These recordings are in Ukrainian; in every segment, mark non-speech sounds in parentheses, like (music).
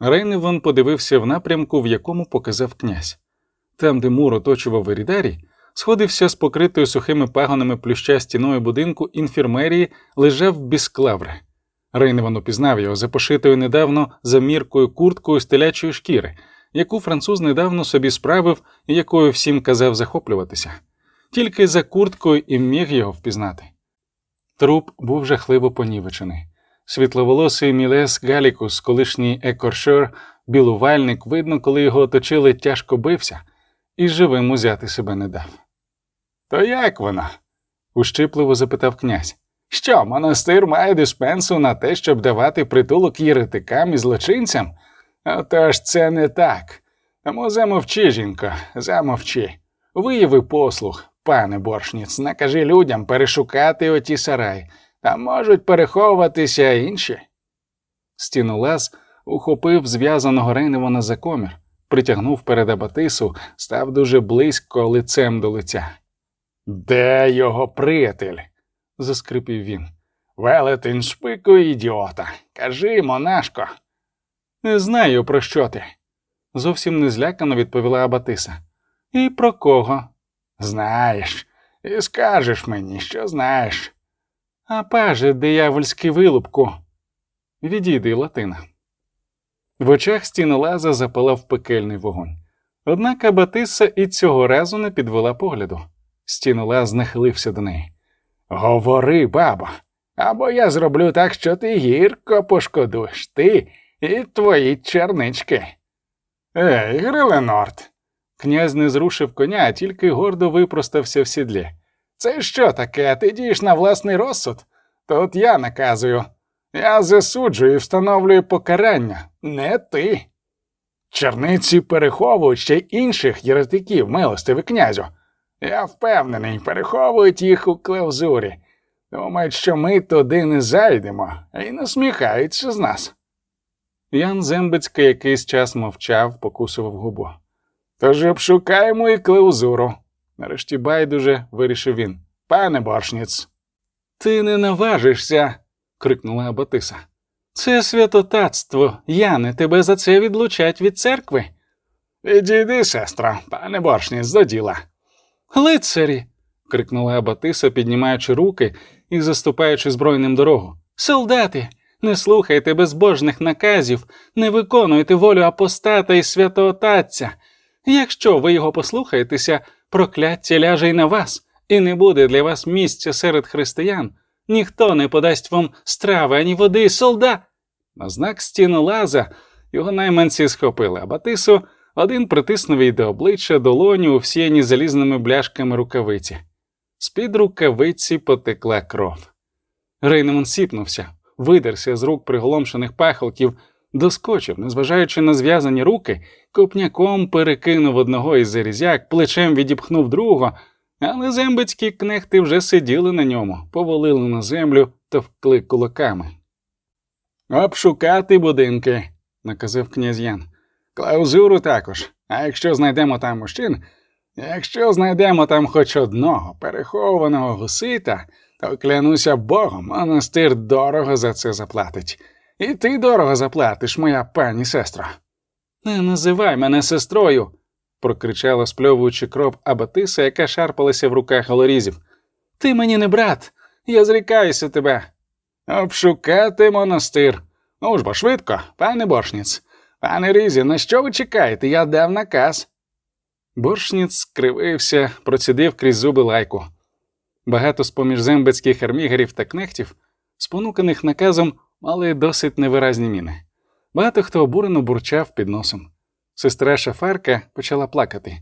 Рейневан подивився в напрямку, в якому показав князь. Там, де мур оточував Ерідарій, сходився з покритою сухими пагонами плюща стіною будинку інфірмерії, лежав бісклаври. Рейневан упізнав його за пошитою недавно заміркою курткою з шкіри, яку француз недавно собі справив і якою всім казав захоплюватися. Тільки за курткою і міг його впізнати. Труп був жахливо понівечений. Світловолосий Мілес Галікус, колишній екоршер, білувальник, видно, коли його оточили, тяжко бився, і живим узяти себе не дав. То як вона? ущипливо запитав князь. Що, монастир має диспенсу на те, щоб давати притулок єретикам і злочинцям? Отож це не так. Тому замовчи, жінко, замовчи. Вияви послух, пане боршніц, накажи людям перешукати оті сарай, там можуть переховуватися інші. Стінолаз ухопив зв'язаного Рейневана за комір, притягнув перед Абатису, став дуже близько лицем до лиця. Де його приятель? заскрипів він. Велетень шпику ідіота. Кажи, монашко. Не знаю, про що ти. Зовсім не злякано відповіла Абатиса. І про кого? Знаєш, і скажеш мені, що знаєш. А паже, диявольський вилупку. Відійди, Латина. В очах стінолаза запалав пекельний вогонь. Однак Абатиса і цього разу не підвела погляду. Стінолаз нахилився до неї. Говори, бабо, або я зроблю так, що ти гірко пошкодуєш ти і твої чернички. Ей, Гриленорд. Князь не зрушив коня, а тільки гордо випростався в сідлі. Це що таке? Ти дієш на власний розсуд? Тут я наказую. Я засуджую і встановлюю покарання, не ти. Черниці переховують ще інших єретиків, милостивий князю. Я впевнений, переховують їх у клевзурі. Думають, що ми туди не зайдемо, і насміхаються з нас. Ян Зембицький якийсь час мовчав, покусував губу. Тож обшукаємо і клеузуру. Нарешті байдуже вирішив він. Пане боршніц. Ти не наважишся. крикнула Абатиса. Це святотатство, Яне, тебе за це відлучать від церкви. Відійди, сестра, пане боршніц, до діла. Лицарі. крикнула Абатиса, піднімаючи руки і заступаючи збройним дорогу. Солдати, не слухайте безбожних наказів, не виконуйте волю апостата і святоотатця. Якщо ви його послухаєтеся, прокляття ляже й на вас, і не буде для вас місця серед християн. Ніхто не подасть вам страви ані води, солда. На знак стіну лаза його найманці схопили, а Батису один притиснув їй до обличчя долоню, всіяні залізними бляшками рукавиці. З-під рукавиці потекла кров. Рейнемон сіпнувся, видерся з рук приголомшених пахолків, доскочив, незважаючи на зв'язані руки, копняком перекинув одного із зарізяк, плечем відіпхнув другого, але зембицькі кнехти вже сиділи на ньому, повалили на землю та вкли кулаками. Обшукати будинки, наказав князь Ян. Клаузуру також. А якщо знайдемо там мужчин, якщо знайдемо там хоч одного перехованого гусита, то клянуся Богом, монастир дорого за це заплатить. І ти дорого заплатиш, моя пані сестра. Не називай мене сестрою, прокричала, спльовуючи кров Абатиса, яка шарпалася в руках голорізів. Ти мені не брат, я зрікаюся тебе. Обшукати монастир. Ну ж бо швидко, пане боршніц. Пане Різі, на що ви чекаєте? Я дав наказ. Боршніц скривився, процідив крізь зуби лайку. Багато з поміж зембецьких армігарів та кнехтів, спонуканих наказом, мали досить невиразні міни. Багато хто обурено бурчав під носом. Сестра шафарка почала плакати,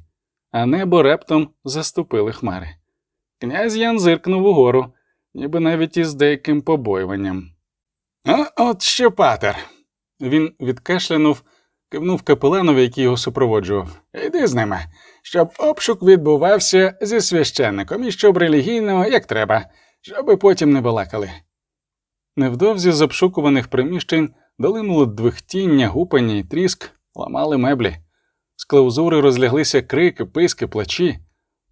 а небо раптом заступили хмари. Князь Ян зиркнув угору, ніби навіть із деяким побоюванням. «А от що, патер!» Він відкашлянув, кивнув капеланові, який його супроводжував. Іди з ними, щоб обшук відбувався зі священником і щоб релігійно, як треба, щоби потім не балакали. Невдовзі з обшукуваних приміщень долинуло двихтіння, гупання і тріск, ламали меблі. З клаузури розляглися крики, писки, плачі,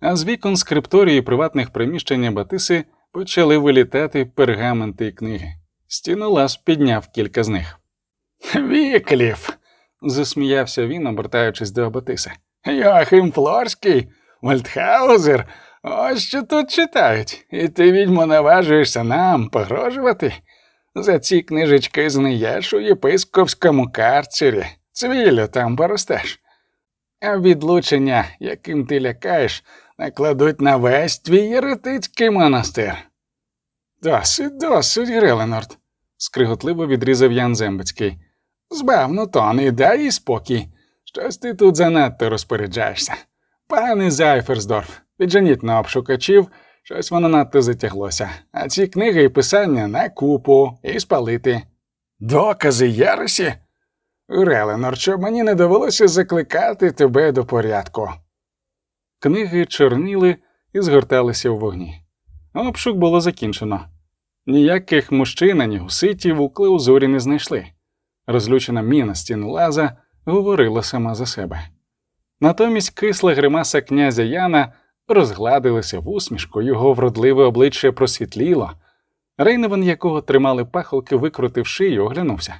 а з вікон скрипторії приватних приміщень Батиси почали вилітати пергаменти і книги. Стінолаз підняв кілька з них. Віклів, засміявся він, обертаючись до Абатиса. Йохим Флорський, Вальдхаузер, ось що тут читають, і ти, відьмо, наважуєшся нам погрожувати. За ці книжечки знеєш у єпископському карцері, цвілю там поростеш. А відлучення, яким ти лякаєш, накладуть на весь твій єретицький монастир. Досить, досить, Греленорд, скриготливо відрізав Ян Зембицький. Збавно тон і дай їй спокій. Щось ти тут занадто розпоряджаєшся. Пане Зайферсдорф, відженіть на обшукачів, щось воно надто затяглося, а ці книги і писання на купу і спалити. Докази Єресі? Реленор, щоб мені не довелося закликати тебе до порядку. Книги чорніли і згорталися в вогні. Обшук було закінчено. Ніяких мужчин ані гуситів у клеузурі не знайшли. Розлючена міна стінлаза говорила сама за себе. Натомість кисла гримаса князя Яна розгладилася в усмішку, його вродливе обличчя просвітліло. Рейневан, якого тримали пахолки, викрутив шию, оглянувся.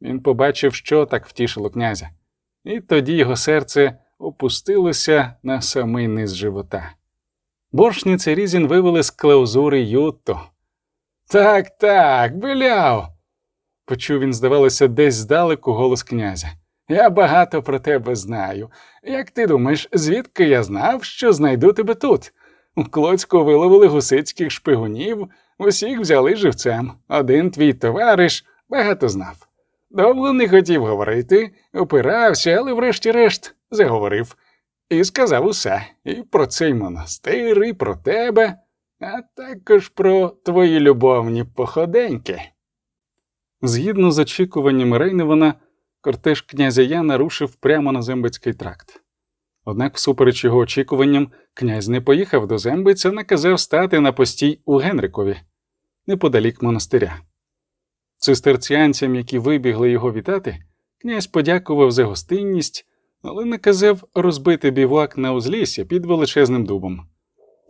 Він побачив, що так втішило князя, і тоді його серце опустилося на самий низ живота. Боршніці Різін вивели з клеузури Ютто. Так, так, биляв. Почув він, здавалося, десь здалеку голос князя. Я багато про тебе знаю. Як ти думаєш, звідки я знав, що знайду тебе тут? У Клоцьку виловили гусицьких шпигунів, усіх взяли живцем. Один твій товариш багато знав. Довго не хотів говорити, опирався, але врешті-решт заговорив і сказав усе і про цей монастир, і про тебе, а також про твої любовні походеньки. Згідно з очікуваннями Рейневана, кортеж князя Яна рушив прямо на Зембицький тракт. Однак, всупереч його очікуванням, князь не поїхав до Зембиця, наказав стати на постій у Генрикові, неподалік монастиря. Цистерціанцям, які вибігли його вітати, князь подякував за гостинність, але наказав розбити бівак на узліссі під величезним дубом.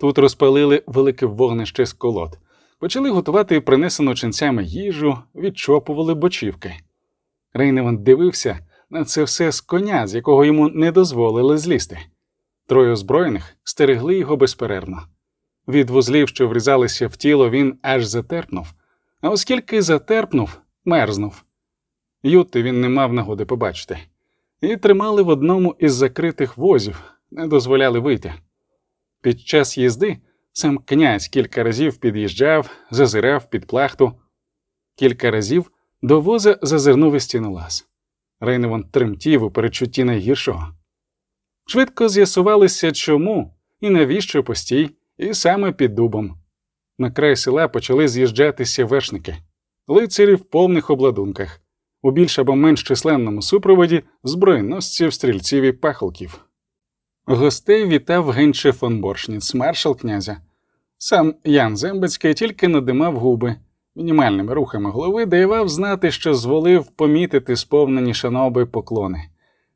Тут розпалили велике вогнище з колод, почали готувати принесену ченцями їжу, відчопували бочівки. Рейневан дивився на це все з коня, з якого йому не дозволили злізти. Троє озброєних стерегли його безперервно. Від вузлів, що врізалися в тіло, він аж затерпнув, а оскільки затерпнув, мерзнув. Ютти він не мав нагоди побачити, і тримали в одному із закритих возів, не дозволяли вийти. Під час їзди сам князь кілька разів під'їжджав, зазирав під плахту, кілька разів до воза зазирнув і стінолаз. Рейневан тремтів у перечутті найгіршого. Швидко з'ясувалося, чому і навіщо постій, і саме під дубом. На край села почали з'їжджатися вершники, лицарі в повних обладунках, у більш або менш численному супроводі збройносців, стрільців і пахолків. Гостей вітав Генче фон Боршніц, маршал князя. Сам Ян Зембецький тільки надимав губи, мінімальними рухами голови давав знати, що зволив помітити сповнені шаноби поклони.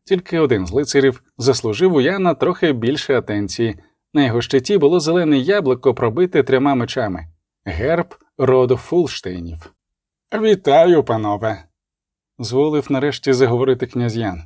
Тільки один з лицарів заслужив у Яна трохи більше атенції. На його щиті було зелене яблуко, пробите трьома мечами герб роду Фулштейнів. Вітаю, панове, зволив нарешті заговорити князь Ян.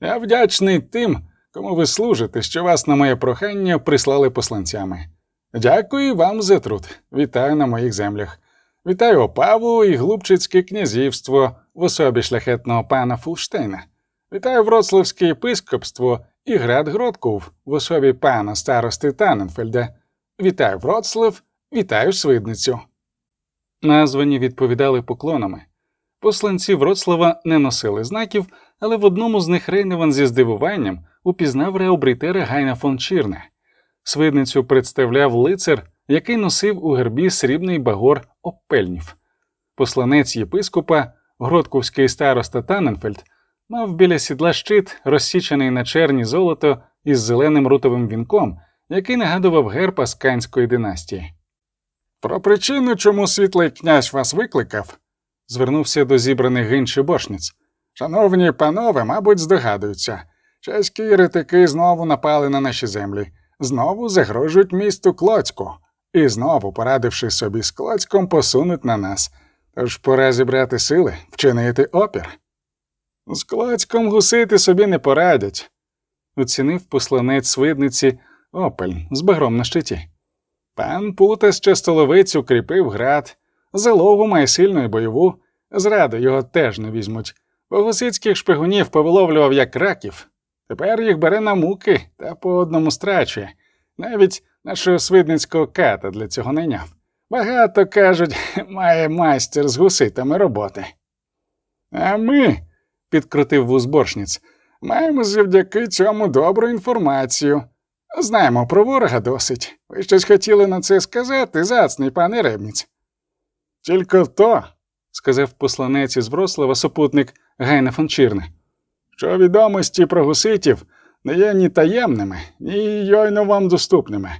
Я вдячний тим, кому ви служите, що вас на моє прохання прислали посланцями. Дякую вам за труд. Вітаю на моїх землях. Вітаю Опаву і Глубчицьке князівство в особі шляхетного пана Фулштейна. Вітаю Вроцлавське єпископство і град Гродков в особі пана старости Таненфельда. Вітаю Вроцлав, вітаю Свидницю. Названі відповідали поклонами. Посланці Вроцлава не носили знаків, але в одному з них Рейневан зі здивуванням упізнав реобрітера Гайна фон Чірне. Свидницю представляв лицар, який носив у гербі срібний багор Опельнів. Посланець єпископа, гродковський староста Таненфельд, мав біля сідла щит, розсічений на черні золото із зеленим рутовим вінком, який нагадував герб Асканської династії. Про причину, чому світлий князь вас викликав, звернувся до зібраних гинчі бошниць. Шановні панове, мабуть, здогадуються. Чеські єретики знову напали на наші землі, знову загрожують місту Клоцьку, і знову, порадивши собі з Клоцьком, посунуть на нас. Тож пора зібрати сили, вчинити опір. З Клоцьком гусити собі не порадять, оцінив посланець свидниці Опель з багром на щиті. Пан Пута ще столовицю кріпив град, залогу має сильну і бойову, зраду його теж не візьмуть. Бо гусицьких шпигунів повиловлював як раків. Тепер їх бере на муки та по одному страчує. Навіть нашого свидницького ката для цього найняв. Багато кажуть, (laughs) має майстер з гуситами роботи. А ми, підкрутив вузборшниць, маємо завдяки цьому добру інформацію. Знаємо про ворога досить. Ви щось хотіли на це сказати, зацний пане Ребніць. Тільки то, сказав посланець із Врослава супутник Гайна фон Чірне, що відомості про гуситів не є ні таємними, ні йойно вам доступними.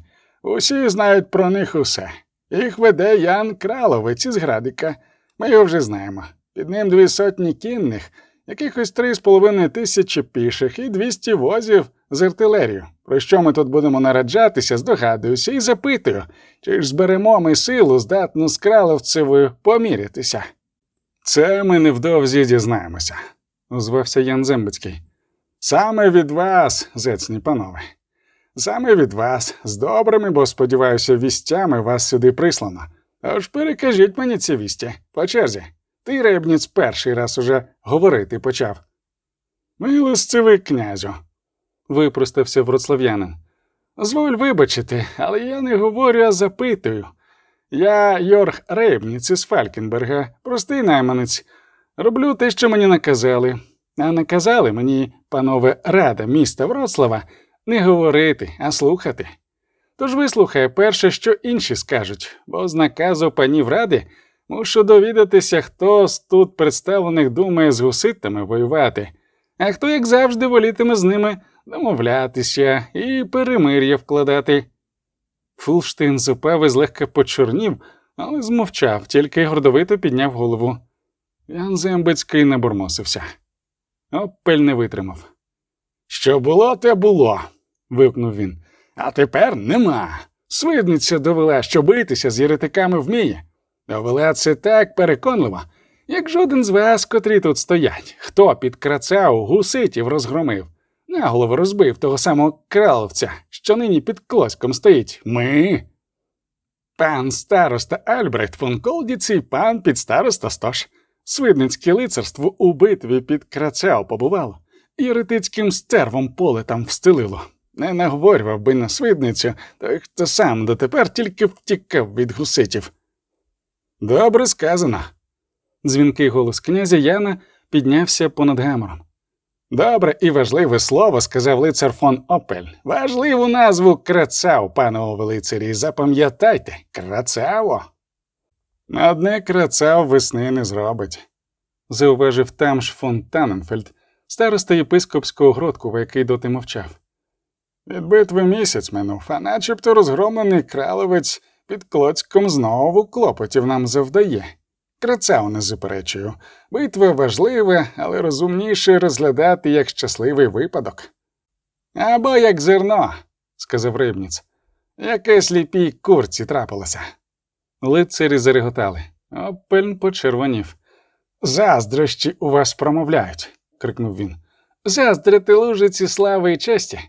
Усі знають про них усе. Їх веде Ян Краловець із Градика. Ми його вже знаємо. Під ним дві сотні кінних, якихось три з половиною тисячі піших і двісті возів з артилерію. Про що ми тут будемо нараджатися, здогадуюся, і запитую, чи ж зберемо ми силу, здатну з краловцевою помірятися. Це ми невдовзі дізнаємося, озвався Ян Зембицький. Саме від вас, зецні панове. Саме від вас, з добрими, бо сподіваюся, вістями вас сюди прислано. Тож перекажіть мені ці вісті по черзі. Ти, ребніць, перший раз уже говорити почав. Милостивий князю, випростався вроцлав'янин. Зволь вибачити, але я не говорю, а запитую. Я Йорг Рейбніц із Фалькенберга, простий найманець. Роблю те, що мені наказали. А наказали мені, панове рада міста Вроцлава, не говорити, а слухати. Тож вислухай перше, що інші скажуть, бо з наказу панів ради мушу довідатися, хто з тут представлених думає з гуситами воювати, а хто, як завжди, волітиме з ними домовлятися і перемир'я вкладати. Фулштейн зупав і злегка почорнів, але змовчав, тільки гордовито підняв голову. Ян Зембецький набурмосився. Опель не витримав. Що було, те було. Вигукнув він. А тепер нема. Свидниця довела, що битися з єретиками вміє. Довела це так переконливо, як жоден з вас, котрі тут стоять, хто під крацау гуситів розгромив, наголову розбив того самого краловця, що нині під клоськом стоїть. Ми. Пан староста Альбрехт фон Колдіц і пан підстароста Стош. Свидницьке лицарство у битві під крацео побувало, єретицьким стервом поле там встелило. Не наговорював би на свидницю, той хто сам дотепер тільки втікав від гуситів. Добре сказано. Дзвінкий голос князя Яна піднявся понад гамором. Добре і важливе слово, сказав лицар фон Опель. Важливу назву крацау, панове лицарі, запам'ятайте, крацаво. Одне крацав весни не зробить, зауважив тамш фон Таненфельд, староста єпископського гродку, який доти мовчав. Від битви місяць минув, а начебто розгромлений кралевець під клоцьком знову клопотів нам завдає. Крацав не заперечую. Битва важлива, але розумніше розглядати як щасливий випадок. Або як зерно, сказав рибніць, яке сліпій курці трапилося. Лицарі зареготали. Опельн почервонів. Заздрощі у вас промовляють, крикнув він. Заздрити лужиці слави і честі.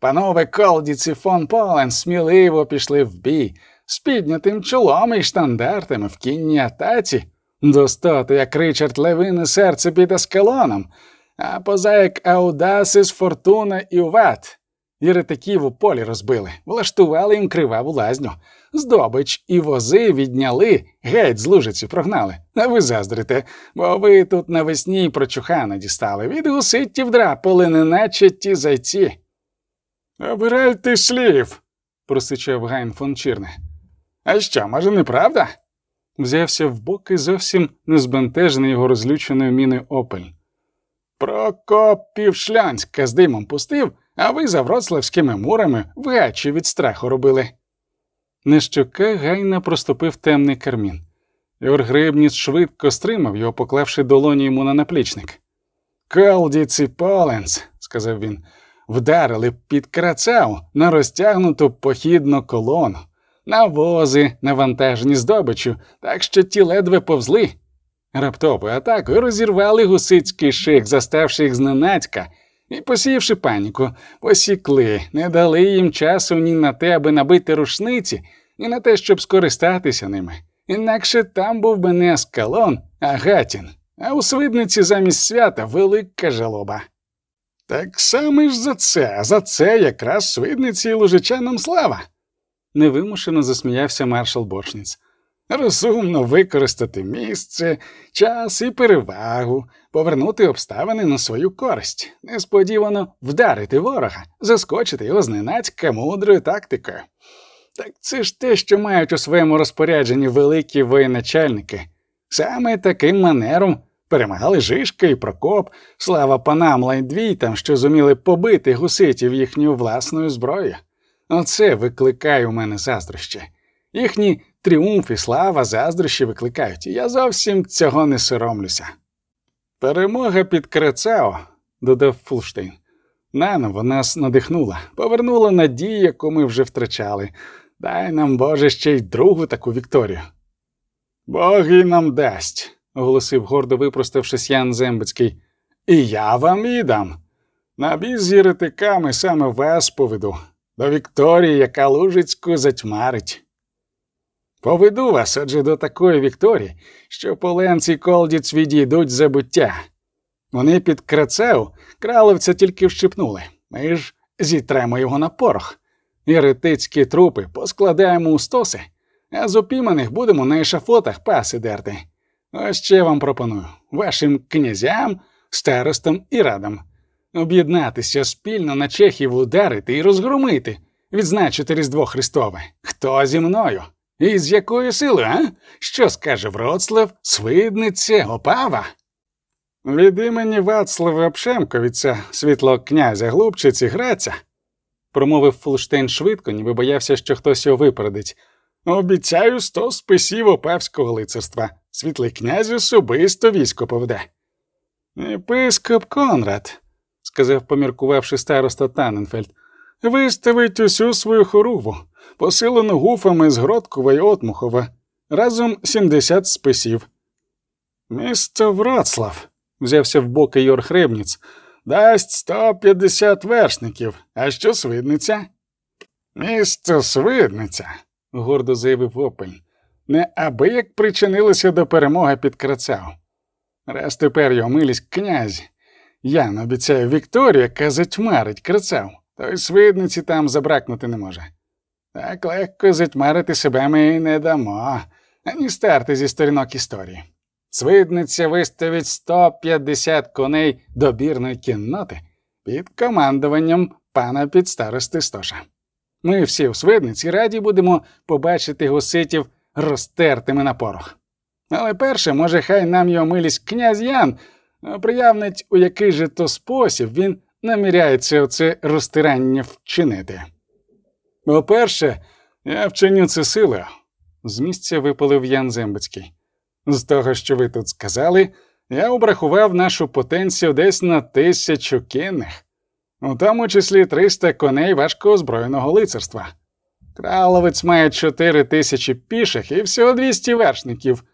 Панове колдіці фон Полен сміливо пішли в бій, з піднятим чолом і штандартами в кінній атаці, достати, як Ричард Левине серце під аскалоном, а поза як Аудасис, Фортуна і Уват. Єретиків у полі розбили, влаштували їм криваву лазню. Здобич і вози відняли, геть з лужиці прогнали. А ви заздрите, бо ви тут навесні прочухана дістали, від гуситтів драпали, неначе ті зайці. Обирайте слів, просичав Гайн фон Чірне. А що, може, неправда? Взявся в бок і зовсім не збентежений його розлюченою міною опель. Прокоп півшлянська з димом пустив, а ви за вроцлавськими мурами в гачі від страху робили. Нещока гайна проступив темний кармін. Йор Грибніц швидко стримав його, поклавши долоні йому на наплічник. Колдіці Поленс, сказав він, вдарили під крацау на розтягнуту похідну колону, на вози, навантажені здобичу, так що ті ледве повзли. Раптовою атакою розірвали гусицький шик, заставши їх зненацька, і, посіявши паніку, посікли, не дали їм часу ні на те, аби набити рушниці, ні на те, щоб скористатися ними. Інакше там був би не Аскалон, а Гатін, а у свидниці замість свята велика жалоба. Так саме ж за це, за це якраз свидниці і лужичанам слава. Невимушено засміявся маршал Боршніц. Розумно використати місце, час і перевагу, повернути обставини на свою користь, несподівано вдарити ворога, заскочити його зненацька мудрою тактикою. Так це ж те, що мають у своєму розпорядженні великі воєначальники. Саме таким манером перемагали Жишка і Прокоп, слава панам лайдвійтам, що зуміли побити гуситів їхньою власною зброєю. Оце викликає у мене заздрощі. Їхні тріумф і слава заздрощі викликають, і я зовсім цього не соромлюся. Перемога під Крецао, додав Фулштейн. Наново нас надихнула, повернула надію, яку ми вже втрачали. Дай нам, Боже, ще й другу таку Вікторію. Бог і нам дасть, оголосив гордо випроставшись Ян Зембицький. І я вам і дам. На з єретиками саме вас поведу, до Вікторії, яка Лужицьку затьмарить. Поведу вас адже до такої Вікторії, що поленці колдіць відійдуть забуття. Вони під крацеу кралевця тільки вщипнули. Ми ж зітремо його на порох. Єретицькі трупи поскладаємо у стоси, а з опійманих будемо на ешафотах паси дерти. Ось ще вам пропоную вашим князям, старостам і радам об'єднатися спільно на чехів ударити і розгромити, відзначити Різдво Христове. Хто зі мною? І з якою силою, а? Що скаже Вроцлав, Свидниця, Опава? Від імені Вацлава Обшемковіця, світлого князя Глубчиці Граця, Промовив Фулштейн швидко, ніби боявся, що хтось його випередить. обіцяю сто списів опавського лицарства. Світлий князь особисто військо поведе. Єпископ Конрад, сказав, поміркувавши староста Таненфельд. виставить усю свою хоругву, посилену гуфами з Гродкова й Отмухова, разом 70 списів. Місто Вроцлав, взявся в боки Йор Хребніц, дасть 150 вершників. А що свидниця? Місто Свидниця, гордо заявив Опель, неабияк причинилося до перемоги під Крацау. Раз тепер його милість князь. Ян обіцяє Вікторія, яка затьмарить Крацау, то й свидниці там забракнути не може. Так легко затьмарити себе ми й не дамо, ані старти зі сторінок історії. Свидниця виставить 150 коней добірної кінноти під командуванням пана підстарости Стоша. Ми всі у свидниці раді будемо побачити гуситів розтертими на порох. Але перше, може, хай нам його милість князь Ян приявнить, у який же то спосіб він наміряється оце розтирання вчинити. По-перше, я вчиню це силою, з місця випалив Ян Зембицький. З того, що ви тут сказали, я обрахував нашу потенцію десь на тисячу кінних, у тому числі 300 коней важкого озброєного лицарства. Краловець має 4 тисячі піших і всього 200 вершників.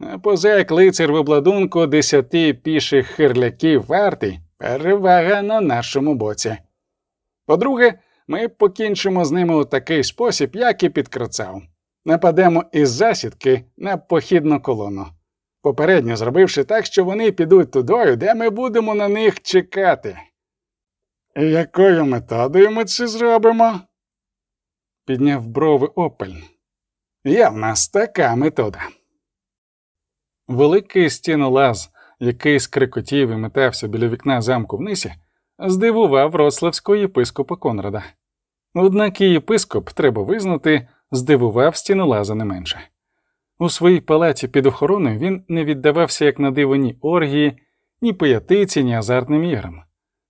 А позаяк лицар в обладунку 10 піших хирляків вартий, перевага на нашому боці. По-друге, ми покінчимо з ними у такий спосіб, як і підкрацав. Нападемо із засідки на похідну колону, попередньо зробивши так, що вони підуть тудою, де ми будемо на них чекати. Якою методою ми це зробимо? Підняв брови Опель. Є в нас така метода. Великий стінолаз, який скрикотів і метався біля вікна замку в здивував рославського єпископа Конрада. Однак і єпископ, треба визнати, здивував стінолаза не менше. У своїй палаті під охороною він не віддавався як на диво ні оргії, ні пиятиці, ні азартним іграм,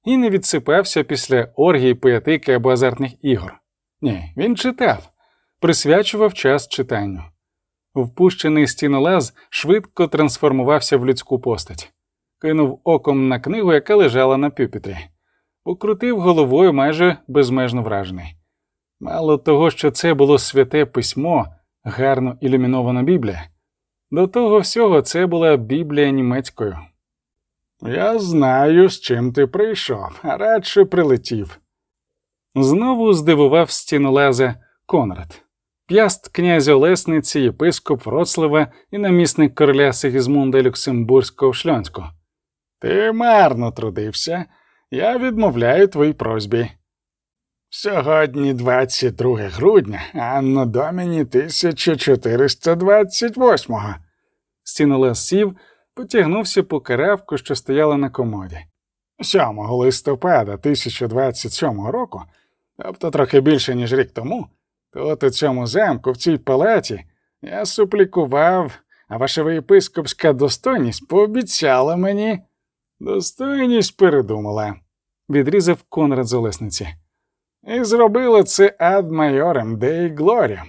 і не відсипався після оргії, пиятики або азартних ігор. Ні, він читав, присвячував час читанню. Впущений стінолаз швидко трансформувався в людську постать, кинув оком на книгу, яка лежала на пюпітрі, покрутив головою майже безмежно вражений. Мало того, що це було святе письмо, гарно ілюмінована Біблія, До того всього це була Біблія німецькою. Я знаю, з чим ти прийшов, а радше прилетів. Знову здивував стінолаза Конрад, п'яст князя Олесниці, єпископ Вроцлава і намісник короля Сигізмунда Люксембурзького шльонського. Ти марно трудився, я відмовляю твоїй просьбі. Сьогодні 22 грудня, анно доміні 1428-го. Стінолаз сів, потягнувся по каравку, що стояла на комоді. 7 листопада 1027 року, тобто трохи більше, ніж рік тому, тут у цьому замку, в цій палаті, я суплікував, а ваша єпископська достойність пообіцяла мені. Достойність передумала, відрізав Конрад з Олесниці. І зробила це ад майорем Деї Глоріям.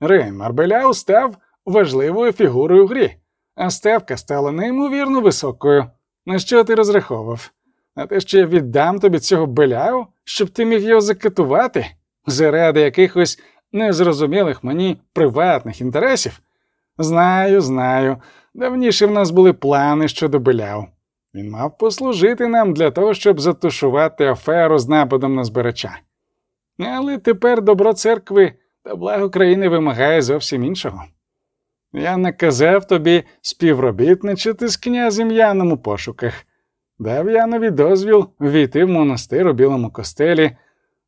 Рейнмар Беляу став важливою фігурою в грі, а ставка стала неймовірно високою. На що ти розраховував? На те, що я віддам тобі цього беляу, щоб ти міг його закатувати заради якихось незрозумілих мені приватних інтересів? Знаю, знаю. Давніше в нас були плани щодо беляу. Він мав послужити нам для того, щоб затушувати аферу з нападом на збирача. Але тепер добро церкви та благо країни вимагає зовсім іншого. Я наказав тобі співробітничати з князем Яном у пошуках, дав Янові дозвіл війти в монастир у білому костелі.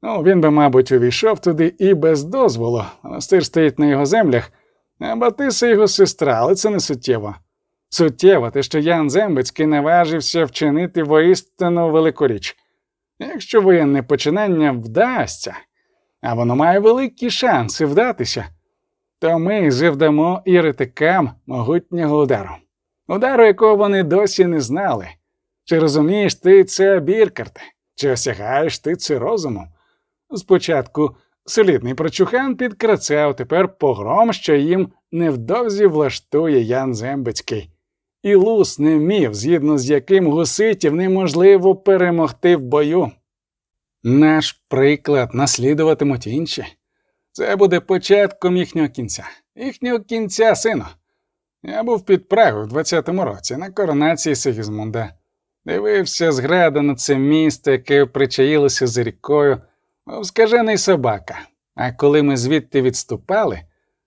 Ну, він би, мабуть, увійшов туди і без дозволу. Монастир стоїть на його землях, а Батиса його сестра, але це не суттєво. Суттєво те, що Ян Зембицький наважився вчинити воістину велику річ. Якщо воєнне починання вдасться, а воно має великі шанси вдатися, то ми завдамо єретикам могутнього удару, удару, якого вони досі не знали. Чи розумієш ти це, Біркарте? Чи осягаєш ти це розумом? Спочатку солідний прочухан підкрацав тепер погром, що їм невдовзі влаштує Ян Зембицький. І лус не мів, згідно з яким гуситів неможливо перемогти в бою. Наш приклад наслідуватимуть інші. Це буде початком їхнього кінця, їхнього кінця, сину. Я був під Прагою в 20-му році на коронації Сигізмунда. Дивився зграда на це місто, яке причаїлося за рікою, мов скажений собака. А коли ми звідти відступали,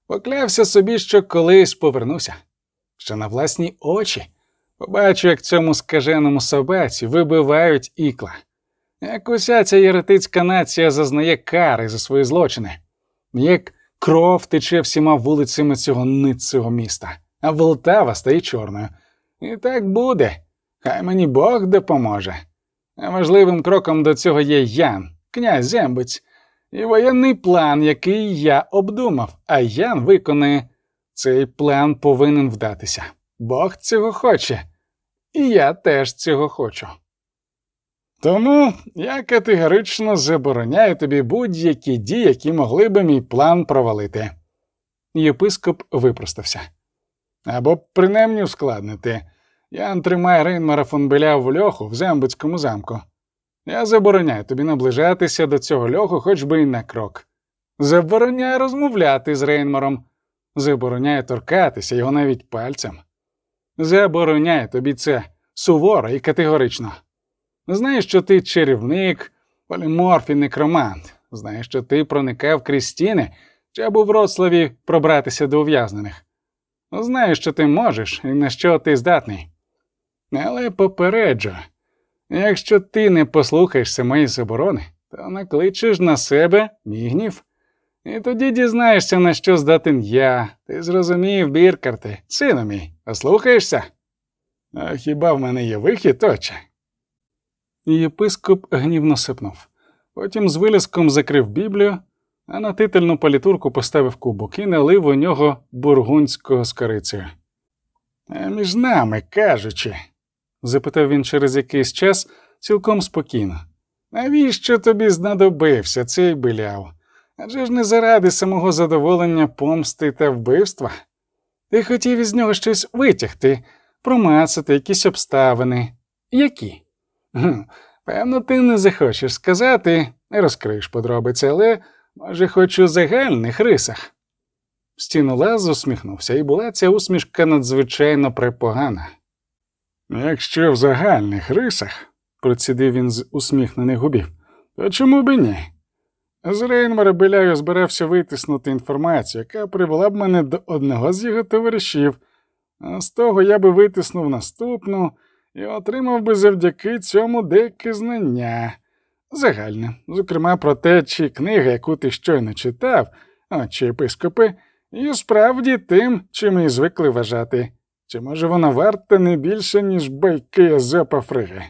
поклявся собі, що колись повернуся, що на власні очі побачу, як цьому скаженому собаці вибивають ікла. Як уся ця єретицька нація зазнає кари за свої злочини, як кров тече всіма вулицями цього ницього міста, а Волтава стає чорною. І так буде. Хай мені Бог допоможе. Важливим кроком до цього є Ян, князь Зембець, і воєнний план, який я обдумав, а Ян виконає. Цей план повинен вдатися. Бог цього хоче, і я теж цього хочу. Тому я категорично забороняю тобі будь-які дії, які могли би мій план провалити. Єпископ випростався. Або принаймні ускладнити. Ян тримає Рейнмара фон Беля в льоху в Зембицькому замку. Я забороняю тобі наближатися до цього льоху хоч би й на крок. Забороняю розмовляти з Рейнмаром, забороняю торкатися його навіть пальцем. Забороняю тобі це суворо і категорично. Знаєш, що ти чарівник, поліморф і некромант. Знаєш, що ти проникав крізь стіни, щоб у Вроцлаві пробратися до ув'язнених. Знаєш, що ти можеш і на що ти здатний. Але попереджу, якщо ти не послухаєшся моєї заборони, то накличеш на себе мій гнів. І тоді дізнаєшся, на що здатен я. Ти зрозумів, Біркарте, сину мій, послухаєшся? А хіба в мене є вихід, отче? Єпископ гнівно сипнув. Потім з вилізком закрив Біблію, а на титульну палітурку поставив кубок і налив у нього бургундського з між нами кажучи, запитав він через якийсь час цілком спокійно. Навіщо тобі знадобився цей биляв? Адже ж не заради самого задоволення помсти та вбивства. Ти хотів із нього щось витягти, промацати якісь обставини. Які? Певно, ти не захочеш сказати, не розкриєш подробиці, але, може, хоч у загальних рисах. Стінолаз усміхнувся, і була ця усмішка надзвичайно препогана. Якщо в загальних рисах, процідив він з усміхнених губів, то чому б і ні? З Рейнмара Беляю збирався витиснути інформацію, яка привела б мене до одного з його товаришів, а з того я би витиснув наступну і отримав би завдяки цьому деякі знання. Загальне, зокрема про те, чи книга, яку ти щойно читав, а чи епископи, і справді тим, чим і звикли вважати, чи може вона варта не більше, ніж байки Езопа Фриги?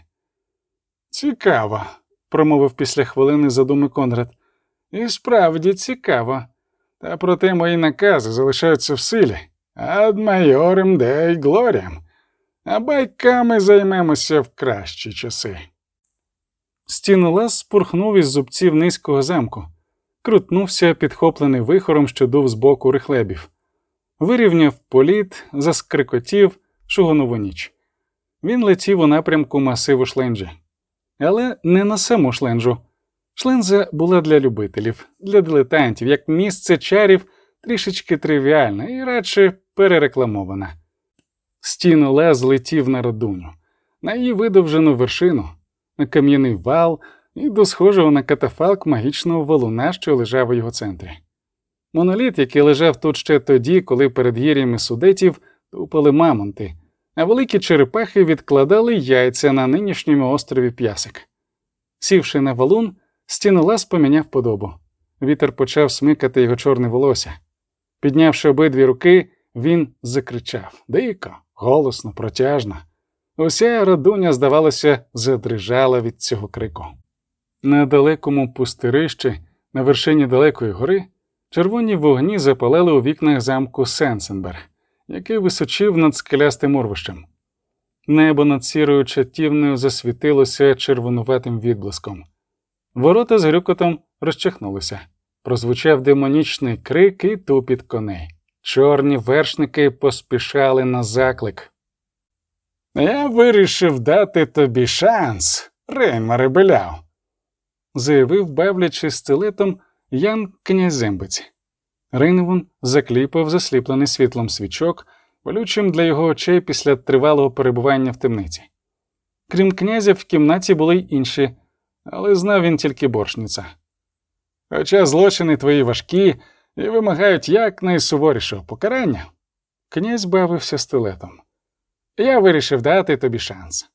Цікаво, промовив після хвилини задуми Конрад. І справді цікаво. Та проте мої накази залишаються в силі, ад майорем де й глоріям, а байками займемося в кращі часи. Стінолаз спурхнув із зубців низького замку, крутнувся, підхоплений вихором, що дув з боку рихлебів, вирівняв політ, заскрикотів шугонову ніч. Він летів у напрямку масиву шленджі, але не на саму шленджу. Шленза була для любителів, для дилетантів, як місце чарів трішечки тривіальна і радше перерекламована. Стінолаз летів на родуню, на її видовжену вершину на кам'яний вал і до схожого на катафалк магічного валуна, що лежав у його центрі. Моноліт, який лежав тут ще тоді, коли перед гір'ями судетів тупали мамонти, а великі черепахи відкладали яйця на нинішньому острові П'ясик. Сівши на валун, стінолаз поміняв подобу. Вітер почав смикати його чорне волосся. Піднявши обидві руки, він закричав дико, голосно, протяжно. Уся родуня, здавалося, задрижала від цього крику. На далекому пустирищі, на вершині далекої гори, червоні вогні запалали у вікнах замку Сенсенберг, який височив над скелястим урвищем. Небо над сірою чатівною засвітилося червонуватим відблиском. Ворота з грюкотом розчахнулися. Прозвучав демонічний крик і тупіт коней. Чорні вершники поспішали на заклик. Я вирішив дати тобі шанс, Рейнмаре Беляв, заявив, бавлячи стилетом Ян Князембець. Рейневун закліпав засліплений світлом свічок, болючим для його очей після тривалого перебування в темниці. Крім князя, в кімнаті були й інші, але знав він тільки боршниця. Хоча злочини твої важкі і вимагають якнайсуворішого покарання, князь бавився стилетом. Я вирішив дати тобі шанс,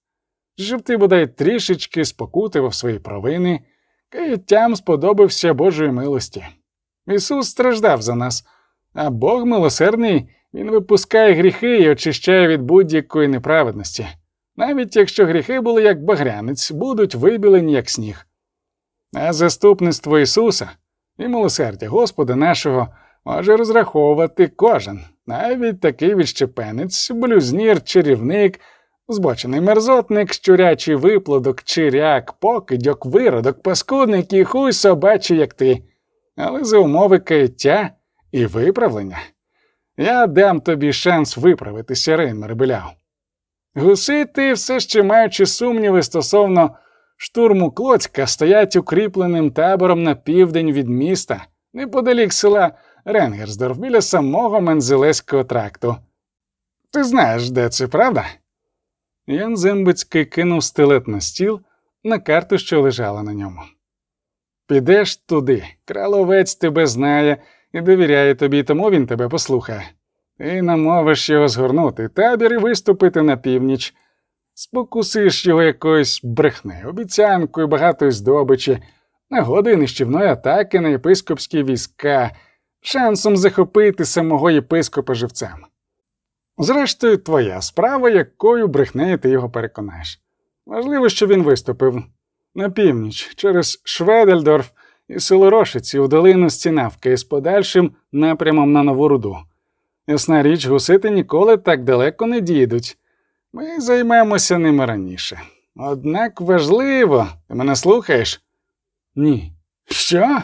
щоб ти бодай трішечки спокутував свої провини, каяттям сподобався Божої милості. Ісус страждав за нас, а Бог милосердний, Він випускає гріхи і очищає від будь-якої неправедності, навіть якщо гріхи були як багрянець, будуть вибілені, як сніг. А заступництво Ісуса і милосердя Господа нашого може розраховувати кожен навіть такий відщепенець, блюзнір, чарівник, збочений мерзотник, щурячий виплодок, чиряк, покидьок, виродок, паскудник і хуй собачий, як ти, але за умови каяття і виправлення. Я дам тобі шанс виправитися, Рейнмер Беляв. Гусити, все ще маючи сумніви стосовно штурму Клоцька, стоять укріпленим табором на південь від міста, неподалік села Ренгерсдорф біля самого Мензелеського тракту. Ти знаєш, де це, правда? Ян Зембицький кинув стилет на стіл на карту, що лежала на ньому. Підеш туди, краловець тебе знає і довіряє тобі, тому він тебе послухає. Ти намовиш його згорнути табір і виступити на північ, спокусиш його якоюсь брехнею, обіцянкою багатої здобичі, нагоди нищівної атаки на єпископські війська шансом захопити самого єпископа живцем. Зрештою, твоя справа, якою брехнею ти його переконаєш. Важливо, що він виступив на північ через Шведельдорф і село Рошиці у долину Стінавки з подальшим напрямом на нову руду. Ясна річ, гусити ніколи так далеко не дійдуть. Ми займемося ними раніше. Однак важливо, ти мене слухаєш? Ні. Що?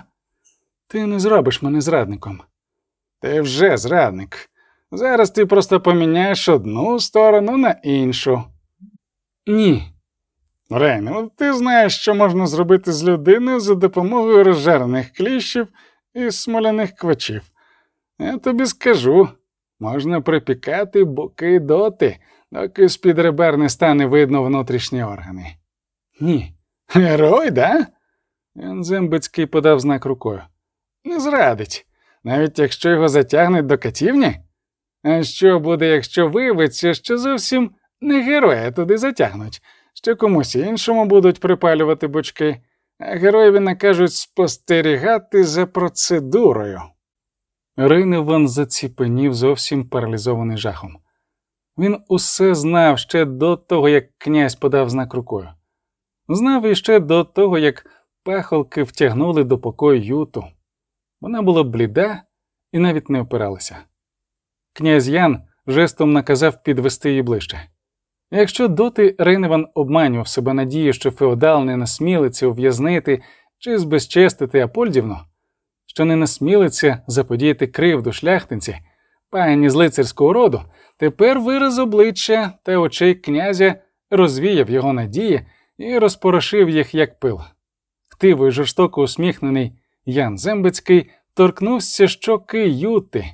Ти не зробиш мене зрадником. Ти вже зрадник. Зараз ти просто поміняєш одну сторону на іншу. Ні. Рейн, ну ти знаєш, що можна зробити з людиною за допомогою розжарених кліщів і смоляних квачів. Я тобі скажу можна припікати боки доти, доки з-під ребер не стане видно внутрішні органи. Ні. Герой, да? Зембицький подав знак рукою. Не зрадить, навіть якщо його затягнуть до катівні. А що буде, якщо виявиться, що зовсім не героя туди затягнуть, що комусь іншому будуть припалювати бочки, а героєві накажуть спостерігати за процедурою. Рейневан заціпенів зовсім паралізований жахом. Він усе знав ще до того, як князь подав знак рукою. Знав іще до того, як пахолки втягнули до покою юту. Вона була бліда і навіть не опиралася. Князь Ян жестом наказав підвести її ближче. Якщо доти Рейневан обманював себе надією, що феодал не насмілиться ув'язнити чи збезчестити Апольдівну, що не насмілиться заподіяти кривду шляхтинці, пані з лицарського роду, тепер вираз обличчя та очей князя розвіяв його надії і розпорошив їх, як пил. Хтиво й жорстоко усміхнений Ян Зембицький торкнувся щоки Юти,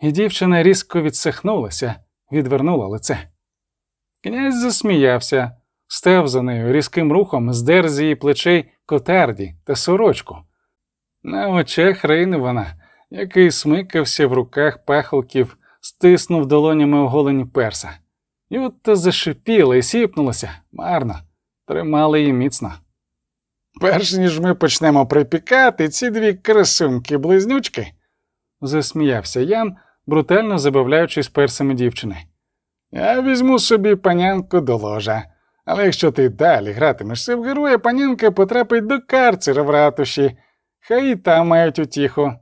і дівчина різко відсихнулася, відвернула лице. Князь засміявся, став за нею різким рухом, здер з її плечей котарді та сорочку. На очах Рейневана, який смикався в руках пахолків, стиснув долонями оголені перса. Юта зашипіла і сіпнулася марно, тримали її міцно. Перш ніж ми почнемо припікати ці дві красунки близнючки, засміявся Ян, брутально забавляючись персами дівчини. Я візьму собі панянку до ложа. Але якщо ти далі гратимешся в героя, панянка потрапить до карцера в ратуші, хай і там мають утіху.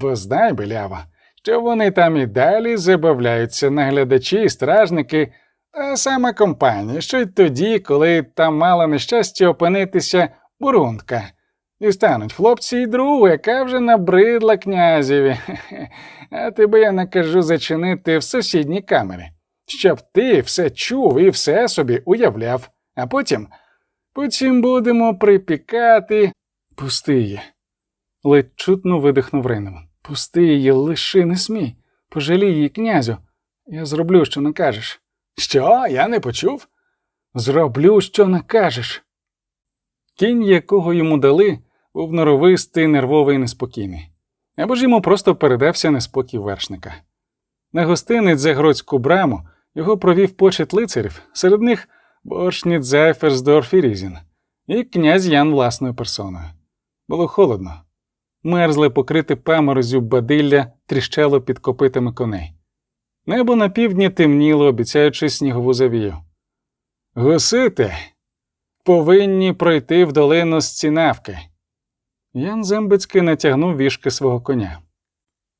Бо знай, белява, що вони там і далі забавляються наглядачі стражники, та сама компанія, що й тоді, коли там мала нещастя опинитися бурундка. І стануть хлопці і другу, яка вже набридла князеві. (laughs) А тебе я накажу зачинити в сусідній камері щоб ти все чув і все собі уявляв, а потім потім будемо припікати. Пусти її. ледь чутно видихнув Рейнеман. Пусти її, лиши не смій. Пожалій її, князю. Я зроблю, що накажеш. Що? Я не почув? Зроблю, що накажеш. Кінь, якого йому дали, був норовистий, нервовий неспокійний. Або ж йому просто передався неспокій вершника. На гостинець за Гродську браму його провів почет лицарів, серед них Боршніт Зайферсдорф і Різін, і князь Ян власною персоною. Було холодно. Мерзле покрите паморозю бадилля тріщало під копитами коней. Небо на півдні темніло, обіцяючи снігову завію. Гусити повинні пройти в долину з цінавки. Ян Зембицький натягнув вішки свого коня.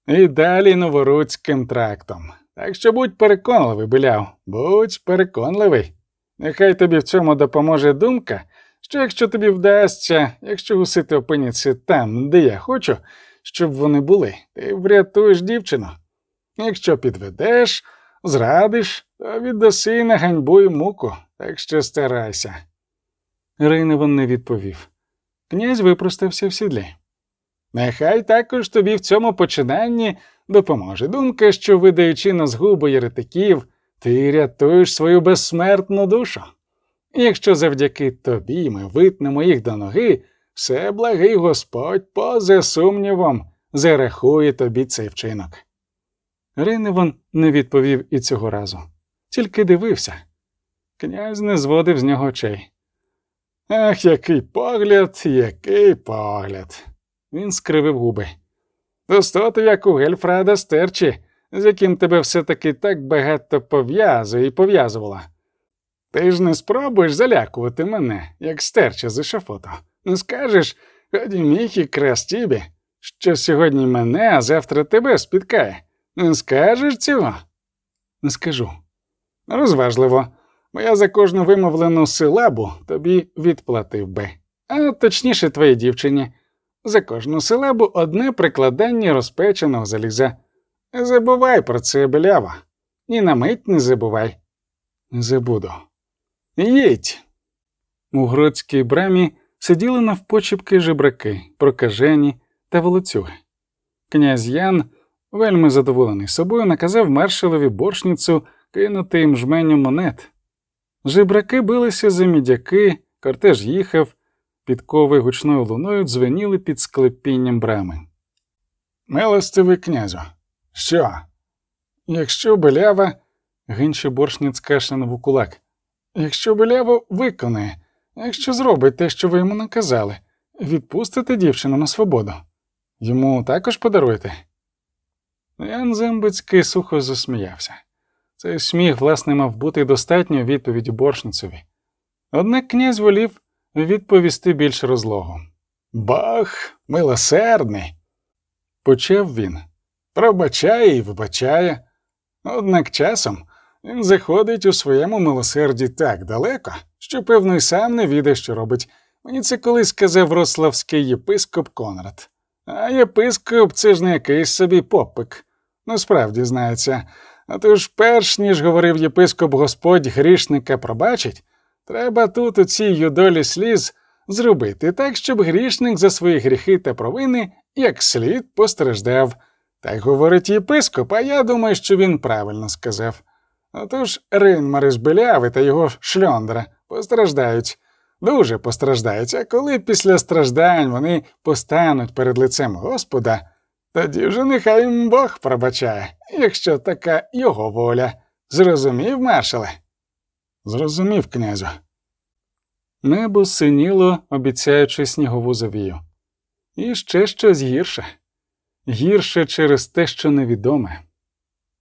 І далі новоруцьким трактом. Так що будь переконливий, биляв, будь переконливий. Нехай тобі в цьому допоможе думка, що якщо тобі вдасться, якщо гусити опиняться там, де я хочу, щоб вони були, ти врятуєш дівчину. Якщо підведеш, зрадиш, то віддаси на ганьбу і муку, так що старайся. Рейневан не відповів. Князь випростався в сідлі. Нехай також тобі в цьому починанні допоможе думка, що, видаючи на згуби єретиків, ти рятуєш свою безсмертну душу. Якщо завдяки тобі ми витнемо їх до ноги, все благий Господь, поза сумнівом, зарахує тобі цей вчинок. Рейневан не відповів і цього разу, тільки дивився. Князь не зводив з нього очей. Ах, який погляд, який погляд. Він скривив губи. Достото, як у Гельфрада стерчі, з яким тебе все-таки так багато пов'язує і пов'язувала. Ти ж не спробуєш залякувати мене, як стерча з ешафоту. Не скажеш, ході міг і крастібі, що сьогодні мене, а завтра тебе спіткає. Не скажеш цього? Не скажу. Розважливо, бо я за кожну вимовлену силабу тобі відплатив би, а точніше твоїй дівчині. За кожну силабу одне прикладання розпеченого заліза. Забувай про це, белява. І на мить не забувай. Забуду. Їдь. У гродській брамі сиділи навпочіпки жебраки, прокажені та волоцюги. Князь Ян Вельми задоволений собою, наказав маршалові боршницю кинути їм жменю монет. Жебраки билися за мідяки, кортеж їхав, підкови гучною луною дзвеніли під склепінням брами. Милостивий князю, що? Якщо белява, Гинче боршниць кашлянув у кулак. якщо белява виконає, якщо зробить те, що ви йому наказали, відпустите дівчину на свободу. Йому також подаруєте? Ян Зембицький сухо засміявся. Цей сміх, власне, мав бути достатньою відповіді боршницеві. Однак князь волів відповісти більш розлого. Бах, милосердний, Почав він. пробачає і вибачає. Однак часом він заходить у своєму милосерді так далеко, що, певно, й сам не відає, що робить. Мені це колись сказав вроцлавський єпископ Конрад. А єпископ це ж не якийсь собі попик. Насправді знається. А тож, перш ніж говорив єпископ Господь грішника пробачить, треба тут у цій юдолі сліз зробити так, щоб грішник за свої гріхи та провини як слід постраждав. Так говорить єпископ, а я думаю, що він правильно сказав. Отож Ринмариш Беляви та його шльондра постраждають, дуже постраждають, а коли після страждань вони постануть перед лицем Господа, тоді вже нехай їм Бог пробачає, якщо така його воля. Зрозумів, маршале? Зрозумів, князю. Небо синіло, обіцяючи снігову завію. І ще щось гірше. Гірше через те, що невідоме.